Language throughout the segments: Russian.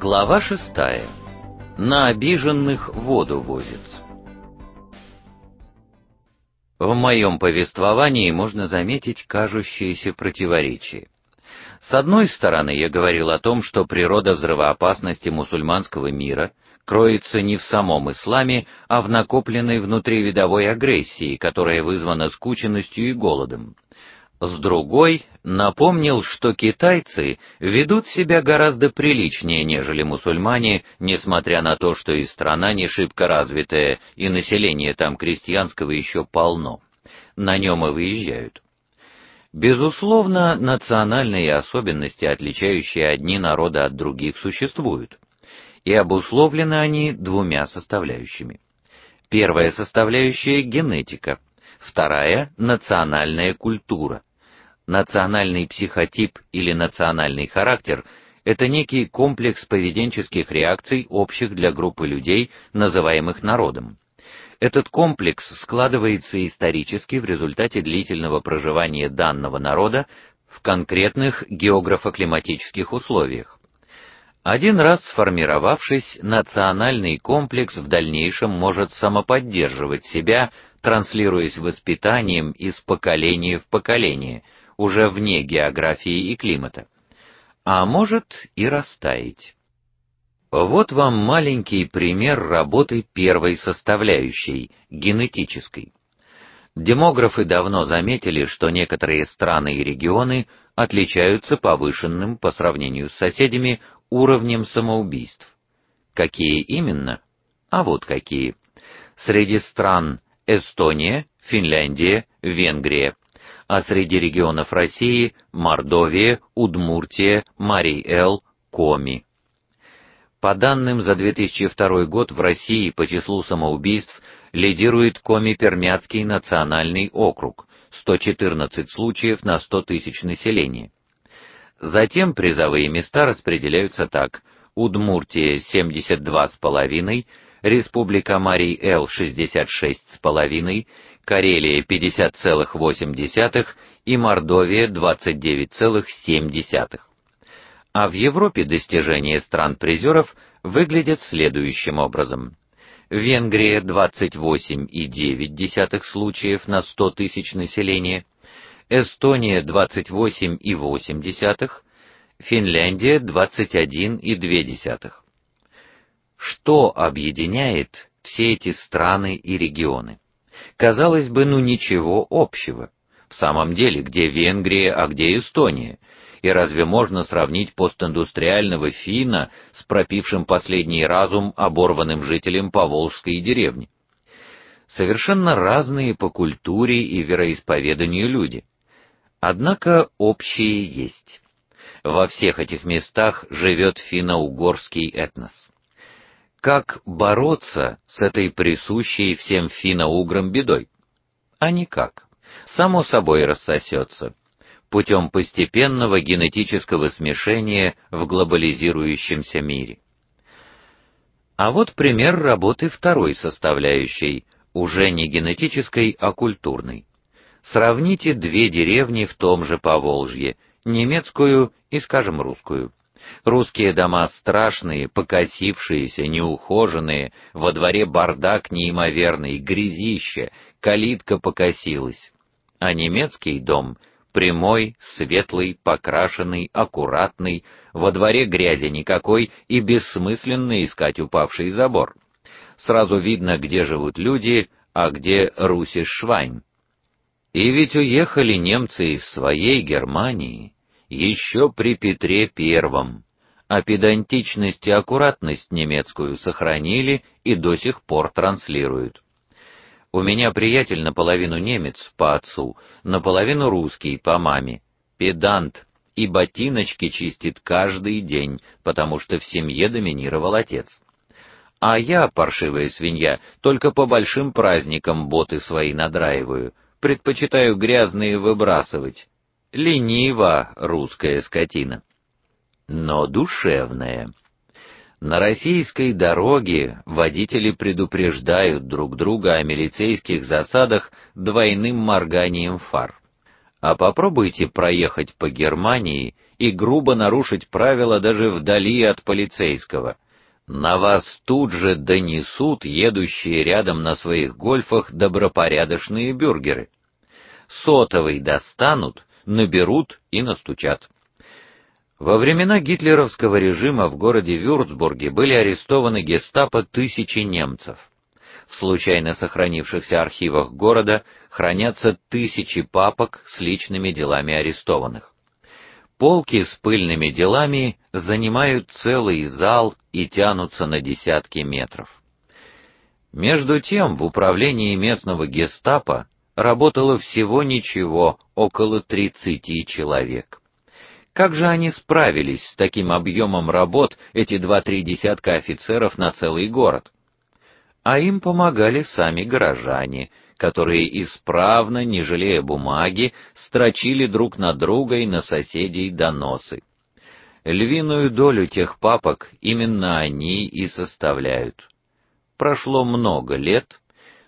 Глава шестая. На обиженных воду возят. В моем повествовании можно заметить кажущееся противоречие. С одной стороны, я говорил о том, что природа взрывоопасности мусульманского мира кроется не в самом исламе, а в накопленной внутривидовой агрессии, которая вызвана скученностью и голодом. С другой напомнил, что китайцы ведут себя гораздо приличнее, нежели мусульмане, несмотря на то, что и страна не шибко развитая, и население там крестьянского еще полно. На нем и выезжают. Безусловно, национальные особенности, отличающие одни народы от других, существуют. И обусловлены они двумя составляющими. Первая составляющая генетика, вторая национальная культура. Национальный психотип или национальный характер это некий комплекс поведенческих реакций, общих для группы людей, называемых народом. Этот комплекс складывается исторически в результате длительного проживания данного народа в конкретных географо-климатических условиях. Один раз сформировавшись, национальный комплекс в дальнейшем может самоподдерживать себя, транслируясь воспитанием из поколения в поколение, уже вне географии и климата, а может и растаять. Вот вам маленький пример работы первой составляющей генетической. Демографы давно заметили, что некоторые страны и регионы отличаются повышенным по сравнению с соседями уровнем самоубийств. Какие именно? А вот какие. Среди стран Эстония, Финляндия, Венгрия, а среди регионов России Мордовия, Удмуртия, Марий-Эл, Коми. По данным за 2002 год в России по числу самоубийств лидирует Коми-Пермяцкий национальный округ 114 случаев на 100 тысяч населения. Затем призовые места распределяются так: Удмуртия 72,5, Республика Марий-Эл 66,5, Карелия 50,8 и Мордовия 29,7. А в Европе достижения стран-призеров выглядят следующим образом: Венгрия 28,9 случаев на 100 тысяч населения, Эстония 28,8, Финляндия 21,2. Что объединяет все эти страны и регионы? Казалось бы, ну ничего общего. В самом деле, где Венгрия, а где Эстония? И разве можно сравнить постиндустриального финна с пропившим последний разум оборванным жителем поволжской деревни? Совершенно разные по культуре и вероисповеданию люди. Однако общее есть. Во всех этих местах живет финно-угорский этнос. Как бороться с этой присущей всем финно-уграм бедой? А никак. Само собой рассосется путем постепенного генетического смешения в глобализирующемся мире. А вот пример работы второй составляющей, уже не генетической, а культурной. Сравните две деревни в том же Поволжье, немецкую и, скажем, русскую. Русские дома страшные, покосившиеся, неухоженные, во дворе бардак неимоверный, грязище, калитка покосилась. А немецкий дом прямой, светлый, покрашенный, аккуратный, во дворе грязи никакой и бессмысленно искать упавший забор. Сразу видно, где живут люди, а где Русиш Швайн. И ведь уехали немцы из своей Германии еще при Петре Первом, а педантичность и аккуратность немецкую сохранили и до сих пор транслируют. У меня приятель наполовину немец по отцу, наполовину русский по маме. Педант и ботиночки чистит каждый день, потому что в семье доминировал отец. А я, паршивая свинья, только по большим праздникам боты свои надраиваю предпочитаю грязные выбрасывать. Ленива русская скотина, но душевная. На российской дороге водители предупреждают друг друга о милицейских засадах двойным морганием фар. А попробуйте проехать по Германии и грубо нарушить правила даже вдали от полицейского. На вас тут же донесут едущие рядом на своих гольфах добропорядочные бюргеры. Сотовый достанут, наберут и настучат. Во времена гитлеровского режима в городе Вюрцбурге были арестованы гестапо тысячи немцев. В случайно сохранившихся архивах города хранятся тысячи папок с личными делами арестованных. Полки с пыльными делами занимают целый зал и тянутся на десятки метров. Между тем, в управлении местного гестапо работало всего ничего, около тридцати человек. Как же они справились с таким объемом работ, эти два-три десятка офицеров на целый город? А им помогали сами горожане, которые исправно, не жалея бумаги, строчили друг на друга и на соседей доносы. Львиную долю тех папок именно они и составляют. Прошло много лет,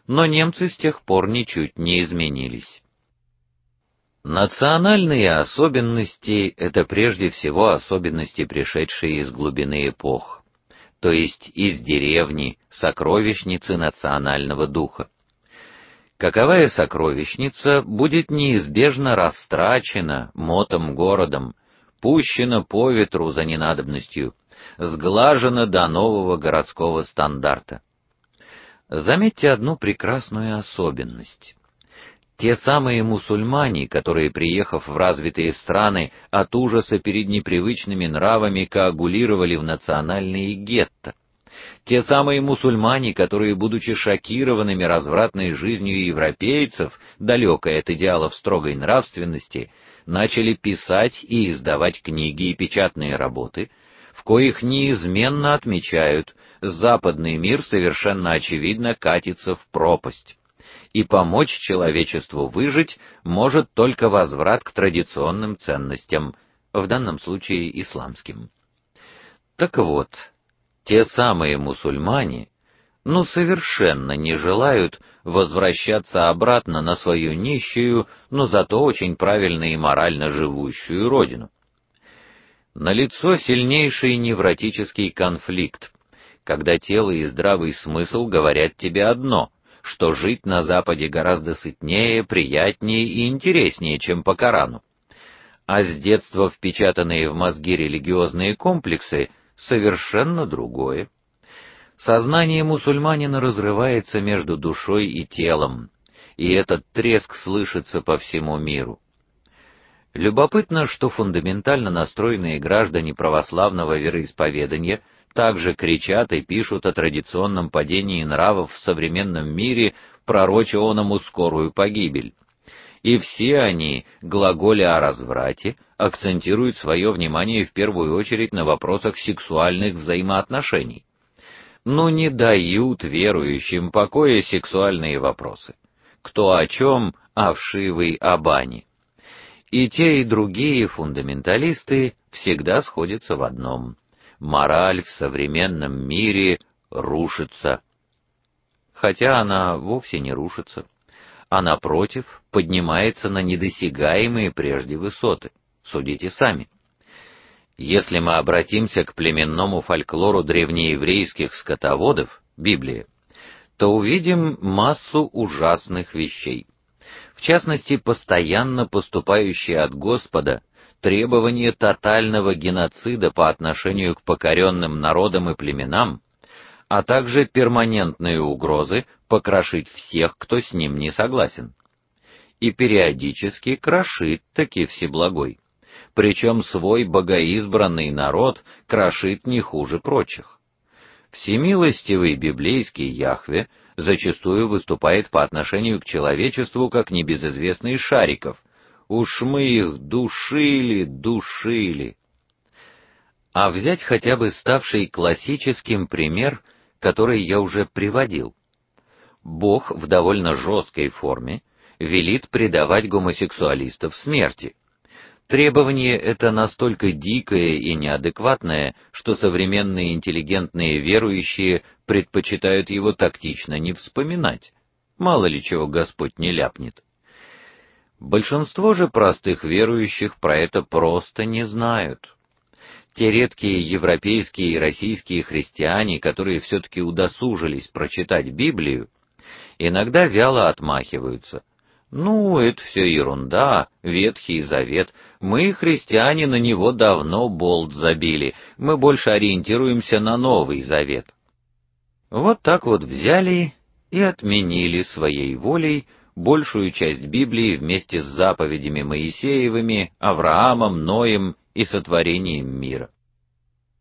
но немцы с тех пор ничуть не изменились. Национальные особенности это прежде всего особенности, пришедшие из глубины эпох, то есть из деревни, сокровищницы национального духа. Каковая сокровищница будет неизбежно растрачена мотом городом, пущена по ветру за ненадобностью, сглажена до нового городского стандарта. Заметьте одну прекрасную особенность. Те самые мусульмане, которые, приехав в развитые страны, от ужаса перед непривычными нравами коагулировали в национальные гетто. Те самые мусульмане, которые, будучи шокированными развратной жизнью европейцев, далекой от идеалов строгой нравственности, начали писать и издавать книги и печатные работы, в коих неизменно отмечают: западный мир совершенно очевидно катится в пропасть и помочь человечеству выжить может только возврат к традиционным ценностям, в данном случае исламским. Так вот, те самые мусульмане, ну совершенно не желают возвращаться обратно на свою нищую, но зато очень правильно и морально живущую родину. На лицо сильнейший невротический конфликт, когда тело и здравый смысл говорят тебе одно: что жить на западе гораздо сытнее, приятнее и интереснее, чем по Корану. А с детства впечатанные в мозги религиозные комплексы совершенно другое. Сознание мусульманина разрывается между душой и телом, и этот треск слышится по всему миру. Любопытно, что фундаментально настроенные граждане православного вероисповедания также кричат и пишут о традиционном падении нравов в современном мире, пророча оному скорую погибель. И все они, глаголя о разврате, акцентируют свое внимание в первую очередь на вопросах сексуальных взаимоотношений. Но не дают верующим покоя сексуальные вопросы. Кто о чем, а вшивый о бане. И те, и другие фундаменталисты всегда сходятся в одном: мораль в современном мире рушится. Хотя она вовсе не рушится, а напротив, поднимается на недосягаемые прежде высоты. Судите сами. Если мы обратимся к племенному фольклору древнееврейских скотоводов, Библии, то увидим массу ужасных вещей. В частности, постоянно поступающие от Господа требование тотального геноцида по отношению к покоренным народам и племенам, а также перманентные угрозы покрошить всех, кто с ним не согласен. И периодически крошит таки всеблагой. Причем свой богоизбранный народ крошит не хуже прочих. Всемилостивый библейский Яхве зачастую выступает по отношению к человечеству как небезызвестный Шариков, Уж мы их душили, душили. А взять хотя бы ставший классическим пример, который я уже приводил. Бог в довольно жесткой форме велит предавать гомосексуалистов смерти. Требование это настолько дикое и неадекватное, что современные интеллигентные верующие предпочитают его тактично не вспоминать. Мало ли чего Господь не ляпнет. Большинство же простых верующих про это просто не знают. Те редкие европейские и российские христиане, которые все таки удосужились прочитать Библию, иногда вяло отмахиваются. Ну, это все ерунда, Ветхий Завет. Мы, христиане, на него давно болт забили. Мы больше ориентируемся на Новый Завет. Вот так вот взяли и отменили своей волей большую часть Библии вместе с заповедями Моисеевыми, Авраамом, Ноем и сотворением мира.